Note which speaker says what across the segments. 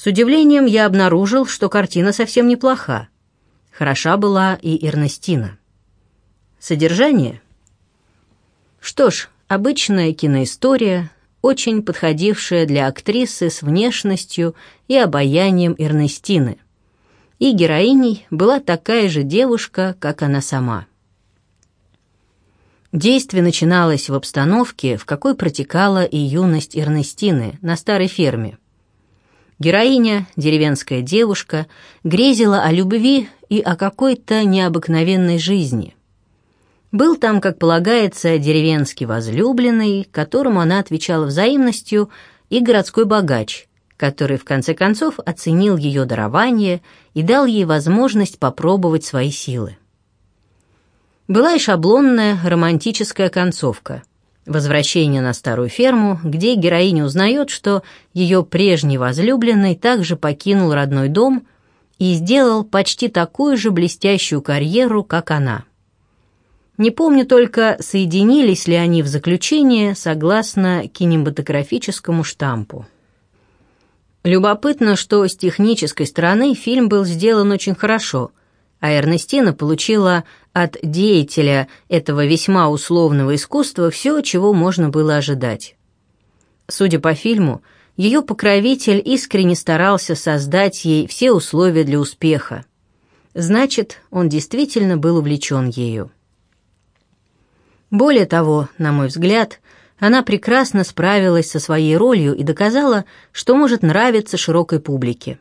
Speaker 1: С удивлением я обнаружил, что картина совсем неплоха. Хороша была и Эрнестина. Содержание? Что ж, обычная киноистория, очень подходившая для актрисы с внешностью и обаянием Эрнестины. И героиней была такая же девушка, как она сама. Действие начиналось в обстановке, в какой протекала и юность Эрнестины на старой ферме. Героиня, деревенская девушка, грезила о любви и о какой-то необыкновенной жизни. Был там, как полагается, деревенский возлюбленный, которому она отвечала взаимностью, и городской богач, который в конце концов оценил ее дарование и дал ей возможность попробовать свои силы. Была и шаблонная романтическая концовка. Возвращение на старую ферму, где героиня узнает, что ее прежний возлюбленный также покинул родной дом и сделал почти такую же блестящую карьеру, как она. Не помню только, соединились ли они в заключение согласно кинематографическому штампу. Любопытно, что с технической стороны фильм был сделан очень хорошо, а Эрнестина получила от деятеля этого весьма условного искусства все, чего можно было ожидать. Судя по фильму, ее покровитель искренне старался создать ей все условия для успеха. Значит, он действительно был увлечен ею. Более того, на мой взгляд, она прекрасно справилась со своей ролью и доказала, что может нравиться широкой публике.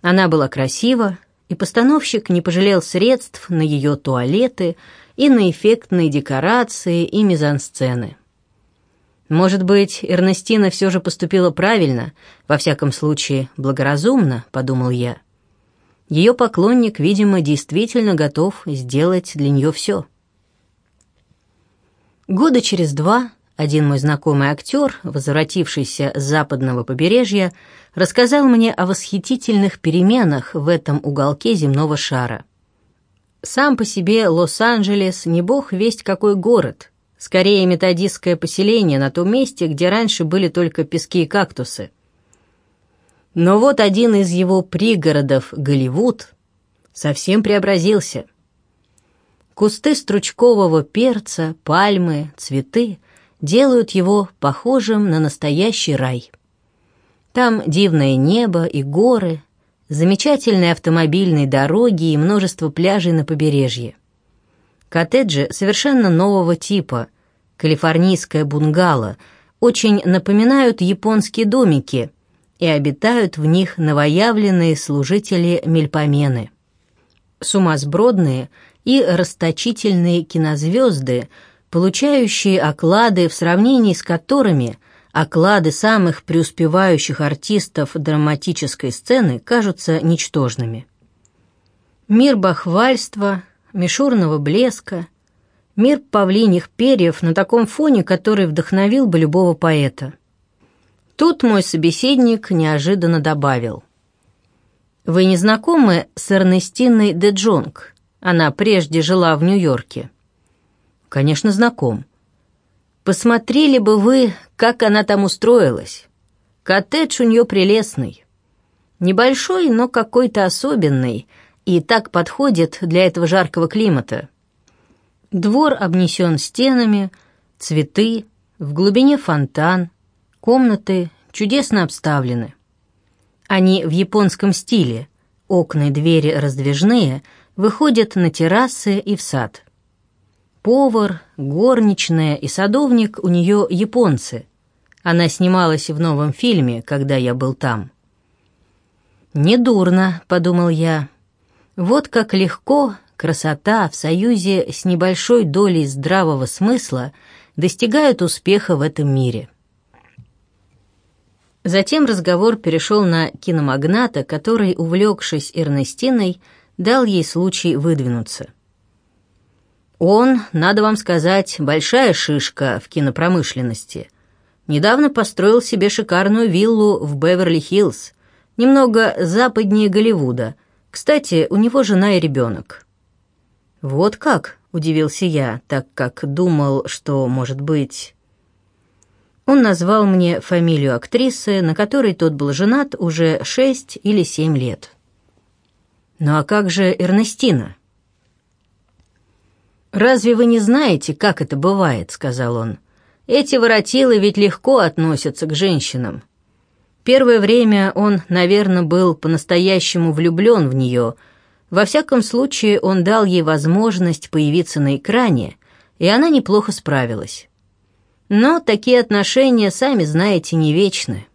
Speaker 1: Она была красива, и постановщик не пожалел средств на ее туалеты и на эффектные декорации и мизансцены. Может быть, Эрнестина все же поступила правильно, во всяком случае, благоразумно, подумал я. Ее поклонник, видимо, действительно готов сделать для нее все. Года через два один мой знакомый актер, возвратившийся с западного побережья, рассказал мне о восхитительных переменах в этом уголке земного шара. Сам по себе Лос-Анджелес не бог весть какой город, скорее методистское поселение на том месте, где раньше были только пески и кактусы. Но вот один из его пригородов, Голливуд, совсем преобразился. Кусты стручкового перца, пальмы, цветы делают его похожим на настоящий рай. Там дивное небо и горы, замечательные автомобильные дороги и множество пляжей на побережье. Коттеджи совершенно нового типа, калифорнийское бунгало, очень напоминают японские домики, и обитают в них новоявленные служители-мельпомены. Сумасбродные и расточительные кинозвезды – получающие оклады, в сравнении с которыми оклады самых преуспевающих артистов драматической сцены кажутся ничтожными. Мир бахвальства, мишурного блеска, мир павлиньих перьев на таком фоне, который вдохновил бы любого поэта. Тут мой собеседник неожиданно добавил. «Вы не знакомы с Эрнестиной де Джонг? Она прежде жила в Нью-Йорке». Конечно, знаком. Посмотрели бы вы, как она там устроилась. Коттедж у нее прелестный. Небольшой, но какой-то особенный, и так подходит для этого жаркого климата. Двор обнесен стенами, цветы, в глубине фонтан, комнаты чудесно обставлены. Они в японском стиле, окна и двери раздвижные, выходят на террасы и в сад. Повар, горничная и садовник у нее японцы. Она снималась в новом фильме, когда я был там. «Недурно», — подумал я. «Вот как легко красота в союзе с небольшой долей здравого смысла достигают успеха в этом мире». Затем разговор перешел на киномагната, который, увлекшись Эрнестиной, дал ей случай выдвинуться. Он, надо вам сказать, большая шишка в кинопромышленности. Недавно построил себе шикарную виллу в Беверли-Хиллз, немного западнее Голливуда. Кстати, у него жена и ребенок. Вот как, удивился я, так как думал, что, может быть... Он назвал мне фамилию актрисы, на которой тот был женат уже шесть или семь лет. «Ну а как же Эрнестина?» «Разве вы не знаете, как это бывает?» — сказал он. «Эти воротилы ведь легко относятся к женщинам. Первое время он, наверное, был по-настоящему влюблен в нее. Во всяком случае, он дал ей возможность появиться на экране, и она неплохо справилась. Но такие отношения, сами знаете, не вечны.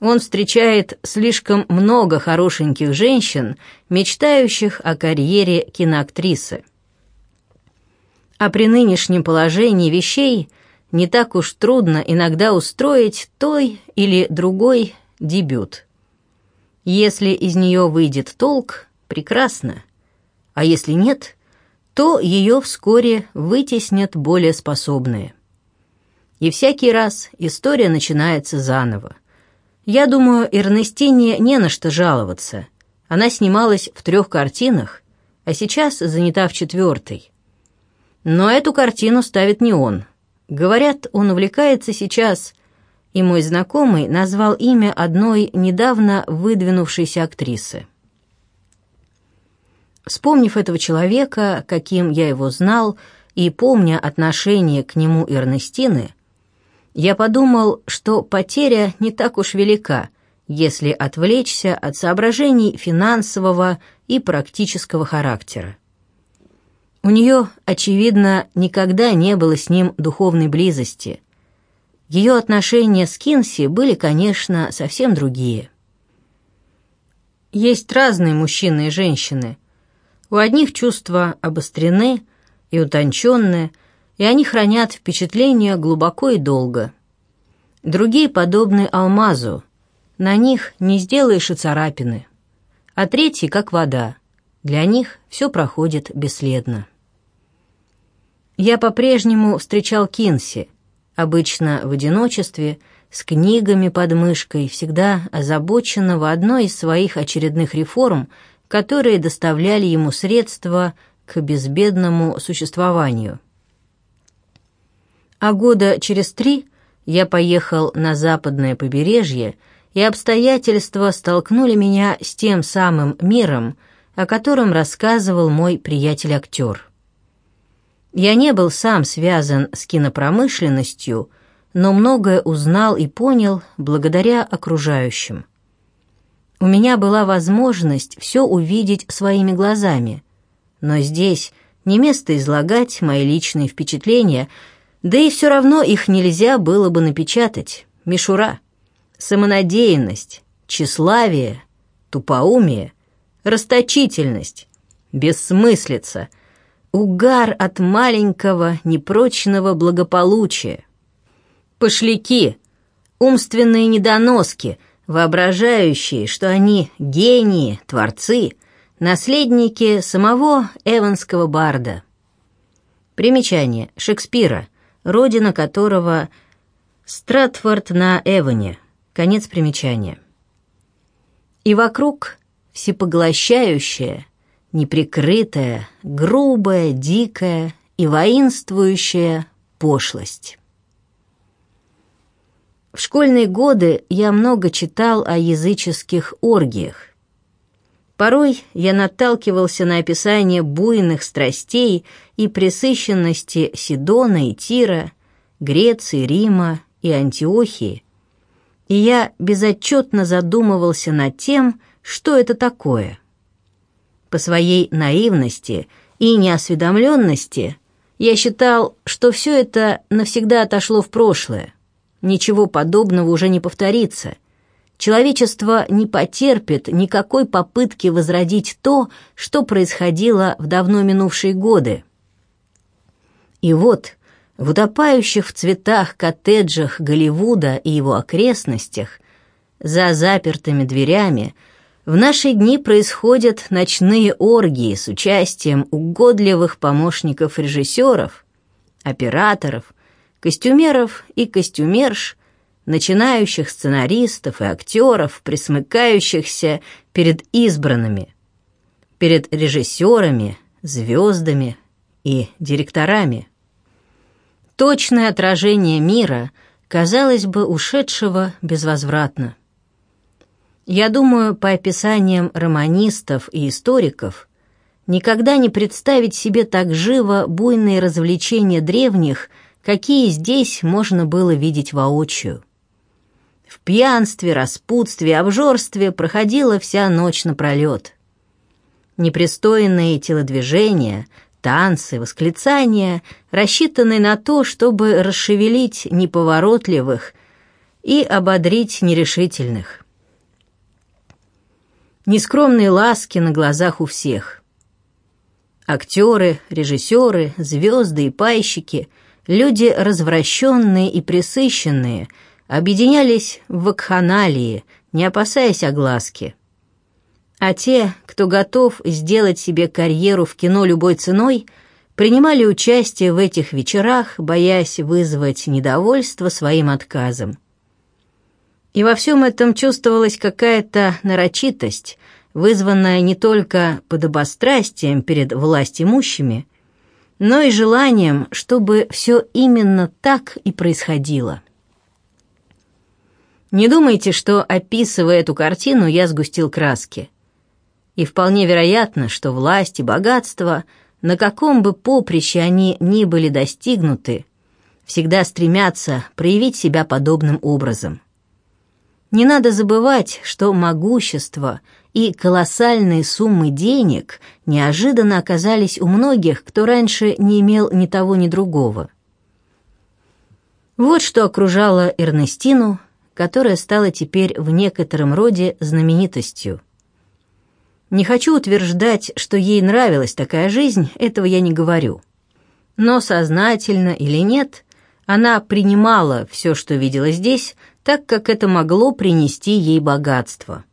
Speaker 1: Он встречает слишком много хорошеньких женщин, мечтающих о карьере киноактрисы. А при нынешнем положении вещей не так уж трудно иногда устроить той или другой дебют. Если из нее выйдет толк, прекрасно, а если нет, то ее вскоре вытеснят более способные. И всякий раз история начинается заново. Я думаю, Эрнестине не на что жаловаться. Она снималась в трех картинах, а сейчас занята в четвертой. Но эту картину ставит не он — Говорят, он увлекается сейчас, и мой знакомый назвал имя одной недавно выдвинувшейся актрисы. Вспомнив этого человека, каким я его знал, и помня отношение к нему Эрнестины, я подумал, что потеря не так уж велика, если отвлечься от соображений финансового и практического характера. У нее, очевидно, никогда не было с ним духовной близости. Ее отношения с Кинси были, конечно, совсем другие. Есть разные мужчины и женщины. У одних чувства обострены и утонченные, и они хранят впечатления глубоко и долго. Другие подобны алмазу, на них не сделаешь и царапины. А третьи, как вода, для них все проходит бесследно. Я по-прежнему встречал Кинси, обычно в одиночестве, с книгами под мышкой, всегда озабоченного одной из своих очередных реформ, которые доставляли ему средства к безбедному существованию. А года через три я поехал на западное побережье, и обстоятельства столкнули меня с тем самым миром, о котором рассказывал мой приятель-актер. Я не был сам связан с кинопромышленностью, но многое узнал и понял благодаря окружающим. У меня была возможность все увидеть своими глазами, но здесь не место излагать мои личные впечатления, да и все равно их нельзя было бы напечатать. Мишура, самонадеянность, тщеславие, тупоумие, расточительность, бессмыслица, угар от маленького непрочного благополучия. Пошляки, умственные недоноски, воображающие, что они гении, творцы, наследники самого Эванского барда. Примечание Шекспира, родина которого Стратфорд на Эване. Конец примечания. И вокруг всепоглощающее, неприкрытая, грубая, дикая и воинствующая пошлость. В школьные годы я много читал о языческих оргиях. Порой я наталкивался на описание буйных страстей и пресыщенности Сидона и Тира, Греции, Рима и Антиохии, и я безотчетно задумывался над тем, что это такое — по своей наивности и неосведомленности я считал, что все это навсегда отошло в прошлое. Ничего подобного уже не повторится. Человечество не потерпит никакой попытки возродить то, что происходило в давно минувшие годы. И вот, в утопающих в цветах коттеджах Голливуда и его окрестностях, за запертыми дверями – в наши дни происходят ночные оргии с участием угодливых помощников режиссеров, операторов, костюмеров и костюмерш, начинающих сценаристов и актеров, присмыкающихся перед избранными, перед режиссерами, звездами и директорами. Точное отражение мира, казалось бы, ушедшего безвозвратно. Я думаю, по описаниям романистов и историков, никогда не представить себе так живо буйные развлечения древних, какие здесь можно было видеть воочию. В пьянстве, распутстве, обжорстве проходила вся ночь напролет. Непристойные телодвижения, танцы, восклицания, рассчитанные на то, чтобы расшевелить неповоротливых и ободрить нерешительных. Нескромные ласки на глазах у всех. Актеры, режиссеры, звезды и пайщики, люди развращенные и пресыщенные, объединялись в вакханалии, не опасаясь огласки. А те, кто готов сделать себе карьеру в кино любой ценой, принимали участие в этих вечерах, боясь вызвать недовольство своим отказом. И во всем этом чувствовалась какая-то нарочитость, вызванная не только подобострастием перед властимущими, но и желанием, чтобы все именно так и происходило. Не думайте, что, описывая эту картину, я сгустил краски и вполне вероятно, что власть и богатство, на каком бы поприще они ни были достигнуты, всегда стремятся проявить себя подобным образом. Не надо забывать, что могущество и колоссальные суммы денег неожиданно оказались у многих, кто раньше не имел ни того, ни другого. Вот что окружало Эрнестину, которая стала теперь в некотором роде знаменитостью. Не хочу утверждать, что ей нравилась такая жизнь, этого я не говорю. Но сознательно или нет, она принимала все, что видела здесь, так как это могло принести ей богатство.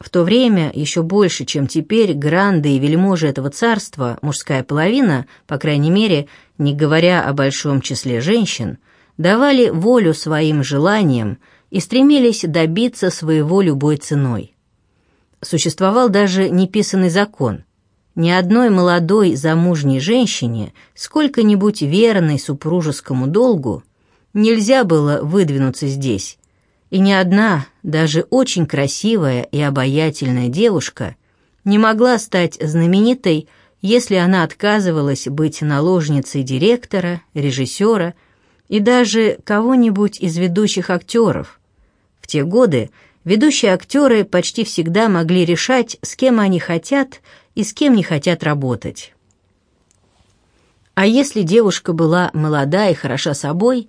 Speaker 1: В то время, еще больше, чем теперь, гранды и вельможи этого царства, мужская половина, по крайней мере, не говоря о большом числе женщин, давали волю своим желаниям и стремились добиться своего любой ценой. Существовал даже неписанный закон. Ни одной молодой замужней женщине, сколько-нибудь верной супружескому долгу, нельзя было выдвинуться здесь, и ни одна, даже очень красивая и обаятельная девушка не могла стать знаменитой, если она отказывалась быть наложницей директора, режиссера и даже кого-нибудь из ведущих актеров. В те годы Ведущие актеры почти всегда могли решать, с кем они хотят и с кем не хотят работать. А если девушка была молода и хороша собой,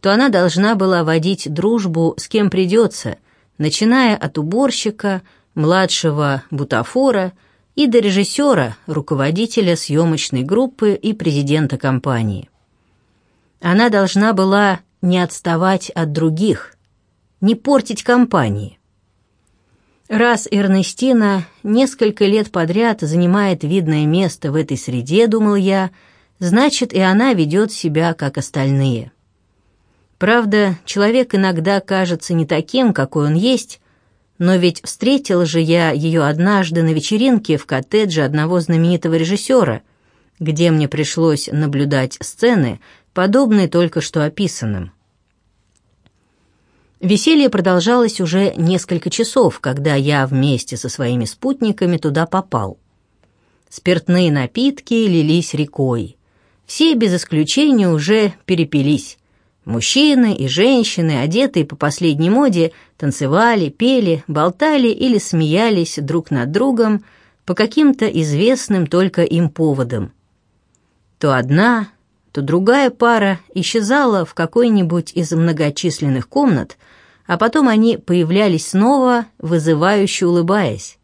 Speaker 1: то она должна была водить дружбу с кем придется, начиная от уборщика, младшего бутафора и до режиссера, руководителя съемочной группы и президента компании. Она должна была не отставать от других, не портить компании. Раз Эрнестина несколько лет подряд занимает видное место в этой среде, думал я, значит и она ведет себя, как остальные. Правда, человек иногда кажется не таким, какой он есть, но ведь встретил же я ее однажды на вечеринке в коттедже одного знаменитого режиссера, где мне пришлось наблюдать сцены, подобные только что описанным. Веселье продолжалось уже несколько часов, когда я вместе со своими спутниками туда попал. Спиртные напитки лились рекой. Все без исключения уже перепились. Мужчины и женщины, одетые по последней моде, танцевали, пели, болтали или смеялись друг над другом по каким-то известным только им поводам. То одна, то другая пара исчезала в какой-нибудь из многочисленных комнат, а потом они появлялись снова, вызывающе улыбаясь.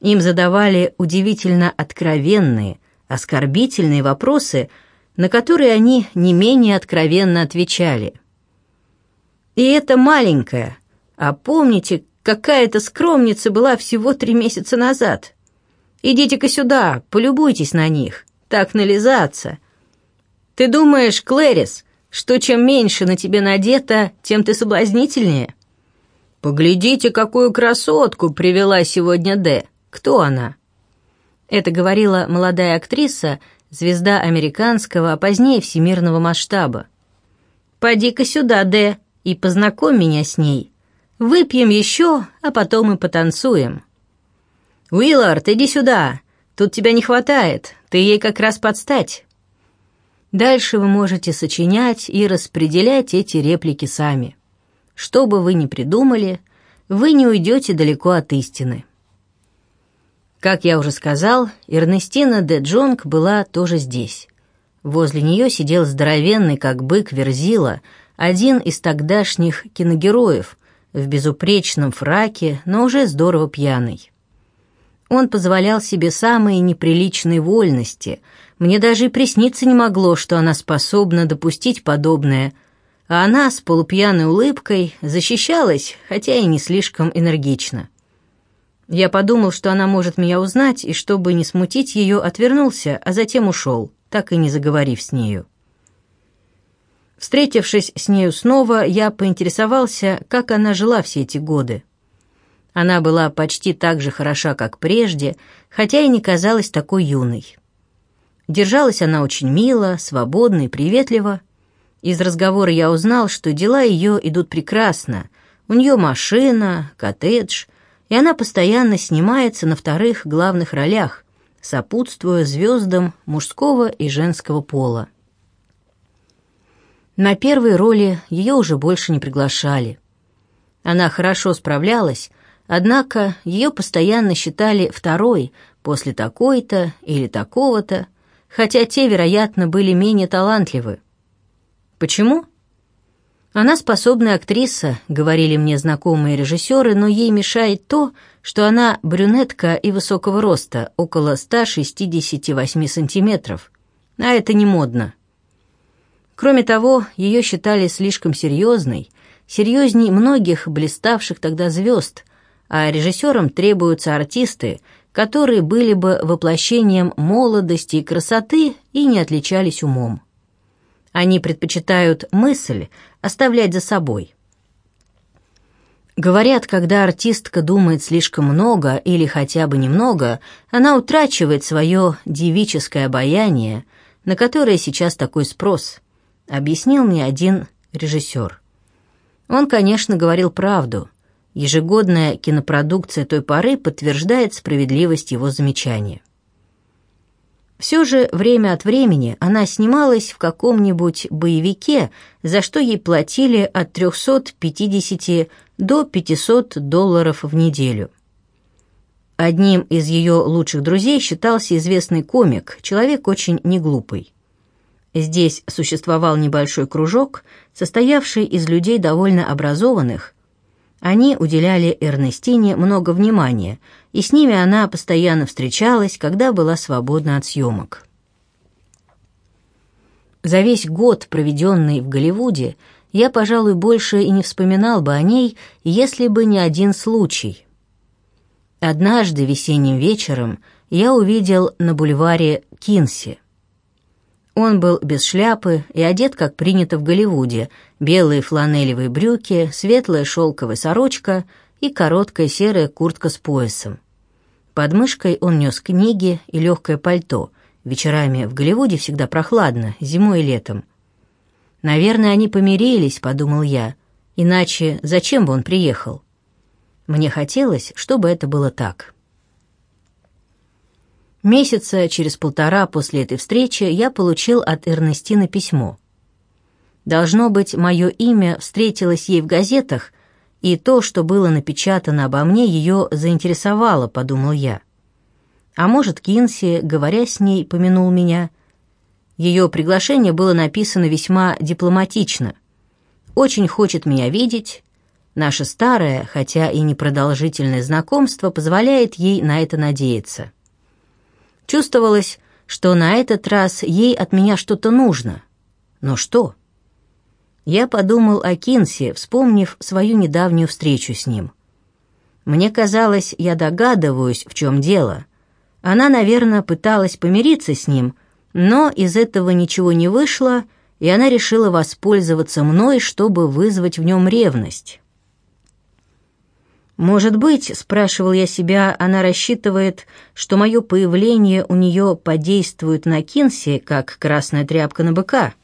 Speaker 1: Им задавали удивительно откровенные, оскорбительные вопросы, на которые они не менее откровенно отвечали. «И это маленькая, а помните, какая-то скромница была всего три месяца назад? Идите-ка сюда, полюбуйтесь на них, так нализаться». Ты думаешь, Клэрис, что чем меньше на тебе надето, тем ты соблазнительнее? Поглядите, какую красотку привела сегодня Д. Кто она? Это говорила молодая актриса, звезда американского, а позднее всемирного масштаба. «Поди-ка сюда, Д, и познакомь меня с ней. Выпьем еще, а потом и потанцуем». «Уиллард, иди сюда! Тут тебя не хватает, ты ей как раз подстать». Дальше вы можете сочинять и распределять эти реплики сами. Что бы вы ни придумали, вы не уйдете далеко от истины. Как я уже сказал, Эрнестина де Джонг была тоже здесь. Возле нее сидел здоровенный, как бык, Верзила, один из тогдашних киногероев, в безупречном фраке, но уже здорово пьяный. Он позволял себе самые неприличные вольности. Мне даже и присниться не могло, что она способна допустить подобное. А она с полупьяной улыбкой защищалась, хотя и не слишком энергично. Я подумал, что она может меня узнать, и чтобы не смутить ее, отвернулся, а затем ушел, так и не заговорив с нею. Встретившись с нею снова, я поинтересовался, как она жила все эти годы. Она была почти так же хороша, как прежде, хотя и не казалась такой юной. Держалась она очень мило, свободно и приветливо. Из разговора я узнал, что дела ее идут прекрасно. У нее машина, коттедж — и она постоянно снимается на вторых главных ролях, сопутствуя звездам мужского и женского пола. На первые роли ее уже больше не приглашали. Она хорошо справлялась, однако ее постоянно считали второй после такой-то или такого-то, хотя те, вероятно, были менее талантливы. Почему? Она способная актриса, говорили мне знакомые режиссеры, но ей мешает то, что она брюнетка и высокого роста, около 168 сантиметров. А это не модно. Кроме того, ее считали слишком серьезной, серьезней многих блиставших тогда звезд, а режиссерам требуются артисты, которые были бы воплощением молодости и красоты и не отличались умом. Они предпочитают мысль оставлять за собой. Говорят, когда артистка думает слишком много или хотя бы немного, она утрачивает свое девическое обаяние, на которое сейчас такой спрос, объяснил мне один режиссер. Он, конечно, говорил правду. Ежегодная кинопродукция той поры подтверждает справедливость его замечания. Все же время от времени она снималась в каком-нибудь боевике, за что ей платили от 350 до 500 долларов в неделю. Одним из ее лучших друзей считался известный комик, человек очень неглупый. Здесь существовал небольшой кружок, состоявший из людей довольно образованных, они уделяли Эрнестине много внимания, и с ними она постоянно встречалась, когда была свободна от съемок. За весь год, проведенный в Голливуде, я, пожалуй, больше и не вспоминал бы о ней, если бы не один случай. Однажды весенним вечером я увидел на бульваре Кинси – он был без шляпы и одет, как принято в Голливуде, белые фланелевые брюки, светлая шелковая сорочка и короткая серая куртка с поясом. Под мышкой он нес книги и легкое пальто. Вечерами в Голливуде всегда прохладно, зимой и летом. «Наверное, они помирились», — подумал я. «Иначе зачем бы он приехал?» Мне хотелось, чтобы это было так. Месяца через полтора после этой встречи я получил от Эрнестины письмо. Должно быть, мое имя встретилось ей в газетах, и то, что было напечатано обо мне, ее заинтересовало, подумал я. А может, Кинси, говоря с ней, помянул меня. Ее приглашение было написано весьма дипломатично. «Очень хочет меня видеть», Наше старое, хотя и непродолжительное знакомство позволяет ей на это надеяться. Чувствовалось, что на этот раз ей от меня что-то нужно. Но что? Я подумал о Кинсе, вспомнив свою недавнюю встречу с ним. Мне казалось, я догадываюсь, в чем дело. Она, наверное, пыталась помириться с ним, но из этого ничего не вышло, и она решила воспользоваться мной, чтобы вызвать в нем ревность. «Может быть, — спрашивал я себя, — она рассчитывает, что мое появление у нее подействует на Кинси, как красная тряпка на быка?»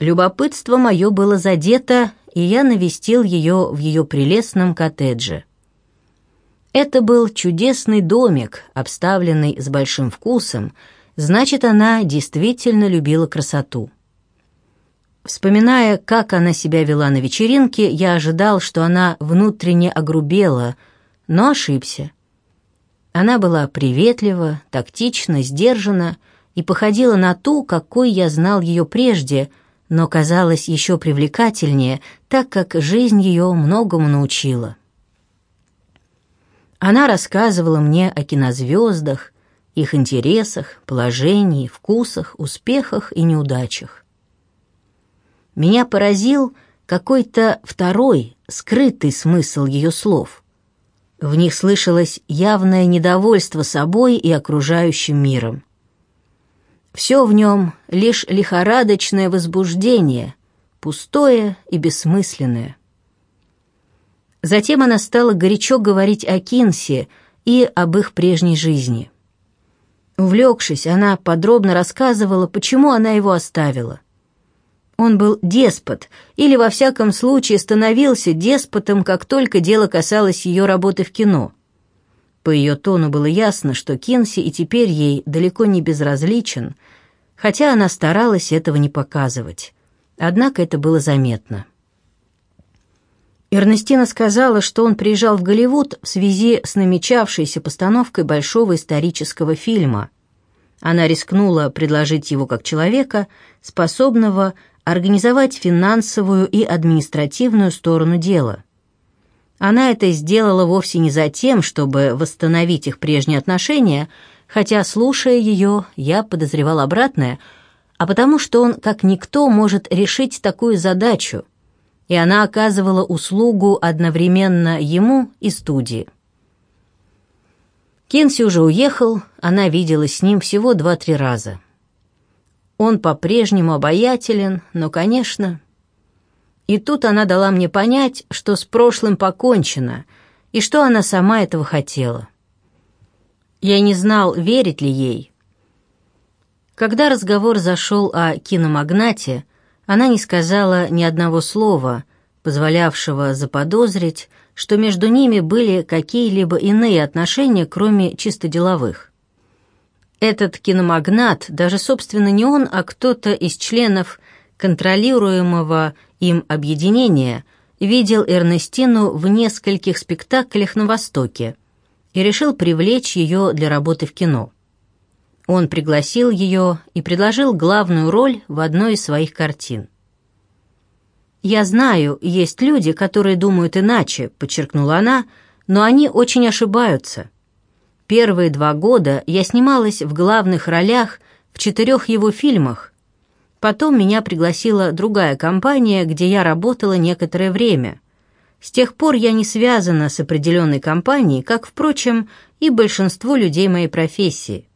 Speaker 1: Любопытство мое было задето, и я навестил ее в ее прелестном коттедже. Это был чудесный домик, обставленный с большим вкусом, значит, она действительно любила красоту. Вспоминая, как она себя вела на вечеринке, я ожидал, что она внутренне огрубела, но ошибся. Она была приветлива, тактична, сдержана и походила на ту, какой я знал ее прежде — но казалась еще привлекательнее, так как жизнь ее многому научила. Она рассказывала мне о кинозвездах, их интересах, положении, вкусах, успехах и неудачах. Меня поразил какой-то второй, скрытый смысл ее слов. В них слышалось явное недовольство собой и окружающим миром. Все в нем лишь лихорадочное возбуждение, пустое и бессмысленное. Затем она стала горячо говорить о Кинсе и об их прежней жизни. Увлекшись, она подробно рассказывала, почему она его оставила. Он был деспот, или, во всяком случае, становился деспотом, как только дело касалось ее работы в кино — по ее тону было ясно, что Кинси и теперь ей далеко не безразличен, хотя она старалась этого не показывать. Однако это было заметно. Эрнестина сказала, что он приезжал в Голливуд в связи с намечавшейся постановкой большого исторического фильма. Она рискнула предложить его как человека, способного организовать финансовую и административную сторону дела. Она это сделала вовсе не за тем, чтобы восстановить их прежние отношения, хотя, слушая ее, я подозревал обратное, а потому что он, как никто, может решить такую задачу, и она оказывала услугу одновременно ему и студии. Кенси уже уехал, она виделась с ним всего два-три раза. Он по-прежнему обаятелен, но, конечно, и тут она дала мне понять, что с прошлым покончено, и что она сама этого хотела. Я не знал, верить ли ей. Когда разговор зашел о киномагнате, она не сказала ни одного слова, позволявшего заподозрить, что между ними были какие-либо иные отношения, кроме чисто деловых. Этот киномагнат, даже, собственно, не он, а кто-то из членов контролируемого им объединения видел Эрнестину в нескольких спектаклях на Востоке и решил привлечь ее для работы в кино. Он пригласил ее и предложил главную роль в одной из своих картин. «Я знаю, есть люди, которые думают иначе», — подчеркнула она, «но они очень ошибаются. Первые два года я снималась в главных ролях в четырех его фильмах, Потом меня пригласила другая компания, где я работала некоторое время. С тех пор я не связана с определенной компанией, как, впрочем, и большинство людей моей профессии.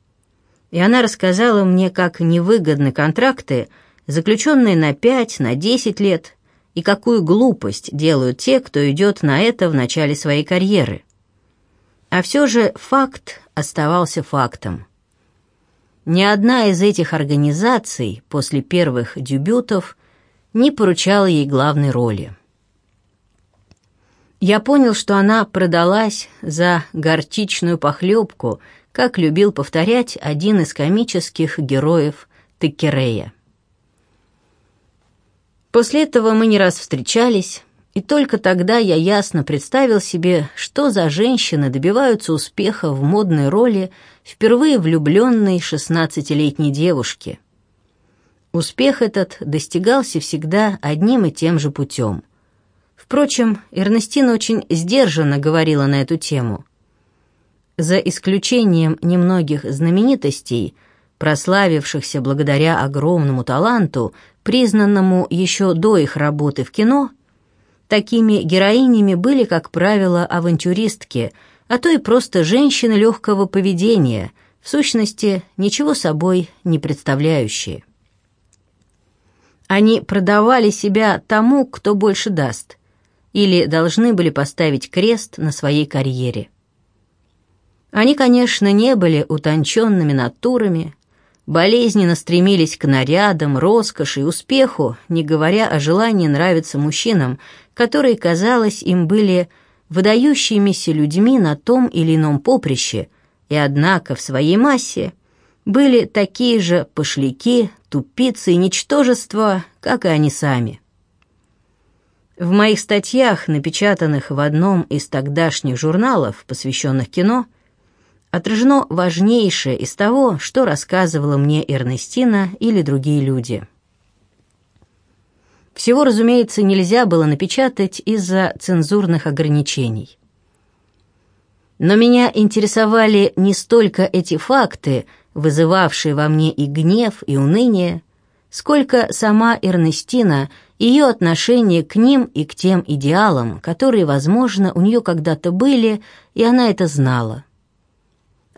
Speaker 1: И она рассказала мне, как невыгодны контракты, заключенные на пять, на десять лет, и какую глупость делают те, кто идет на это в начале своей карьеры. А все же факт оставался фактом. Ни одна из этих организаций после первых дебютов не поручала ей главной роли. Я понял, что она продалась за горчичную похлебку, как любил повторять один из комических героев Теккерея. После этого мы не раз встречались, и только тогда я ясно представил себе, что за женщины добиваются успеха в модной роли впервые влюбленной шестнадцатилетней девушки. Успех этот достигался всегда одним и тем же путем. Впрочем, Эрнестина очень сдержанно говорила на эту тему. За исключением немногих знаменитостей, прославившихся благодаря огромному таланту, признанному еще до их работы в кино, такими героинями были, как правило, авантюристки – а то и просто женщины легкого поведения, в сущности, ничего собой не представляющие. Они продавали себя тому, кто больше даст, или должны были поставить крест на своей карьере. Они, конечно, не были утонченными натурами, болезненно стремились к нарядам, роскоши и успеху, не говоря о желании нравиться мужчинам, которые, казалось, им были выдающимися людьми на том или ином поприще, и однако в своей массе были такие же пошляки, тупицы и ничтожества, как и они сами. В моих статьях, напечатанных в одном из тогдашних журналов, посвященных кино, отражено важнейшее из того, что рассказывала мне Эрнестина или другие люди. Всего, разумеется, нельзя было напечатать из-за цензурных ограничений. Но меня интересовали не столько эти факты, вызывавшие во мне и гнев, и уныние, сколько сама Эрнестина – ее отношение к ним и к тем идеалам, которые, возможно, у нее когда-то были, и она это знала.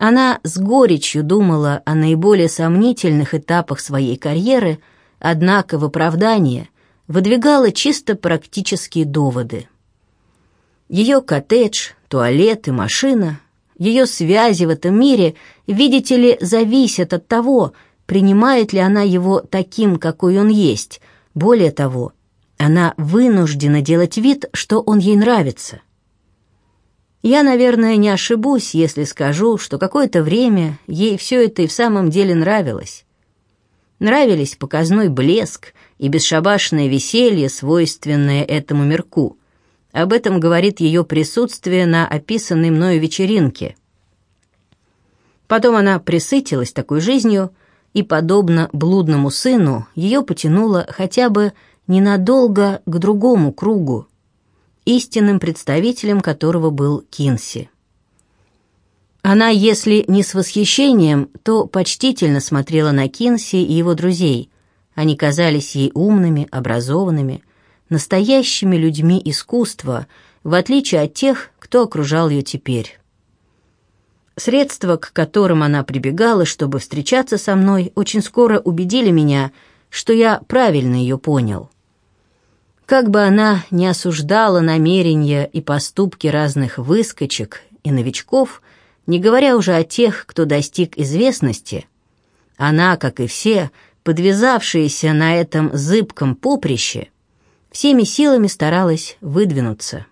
Speaker 1: Она с горечью думала о наиболее сомнительных этапах своей карьеры, однако в оправдание выдвигала чисто практические доводы. Ее коттедж, туалет и машина, ее связи в этом мире, видите ли, зависят от того, принимает ли она его таким, какой он есть – более того, она вынуждена делать вид, что он ей нравится. Я, наверное, не ошибусь, если скажу, что какое-то время ей все это и в самом деле нравилось. Нравились показной блеск и бесшабашное веселье, свойственное этому мирку. Об этом говорит ее присутствие на описанной мною вечеринке. Потом она присытилась такой жизнью и, подобно блудному сыну, ее потянуло хотя бы ненадолго к другому кругу, истинным представителем которого был Кинси. Она, если не с восхищением, то почтительно смотрела на Кинси и его друзей. Они казались ей умными, образованными, настоящими людьми искусства, в отличие от тех, кто окружал ее теперь. Средства, к которым она прибегала, чтобы встречаться со мной, очень скоро убедили меня, что я правильно ее понял. Как бы она ни осуждала намерения и поступки разных выскочек и новичков, не говоря уже о тех, кто достиг известности, она, как и все, подвязавшиеся на этом зыбком поприще, всеми силами старалась выдвинуться.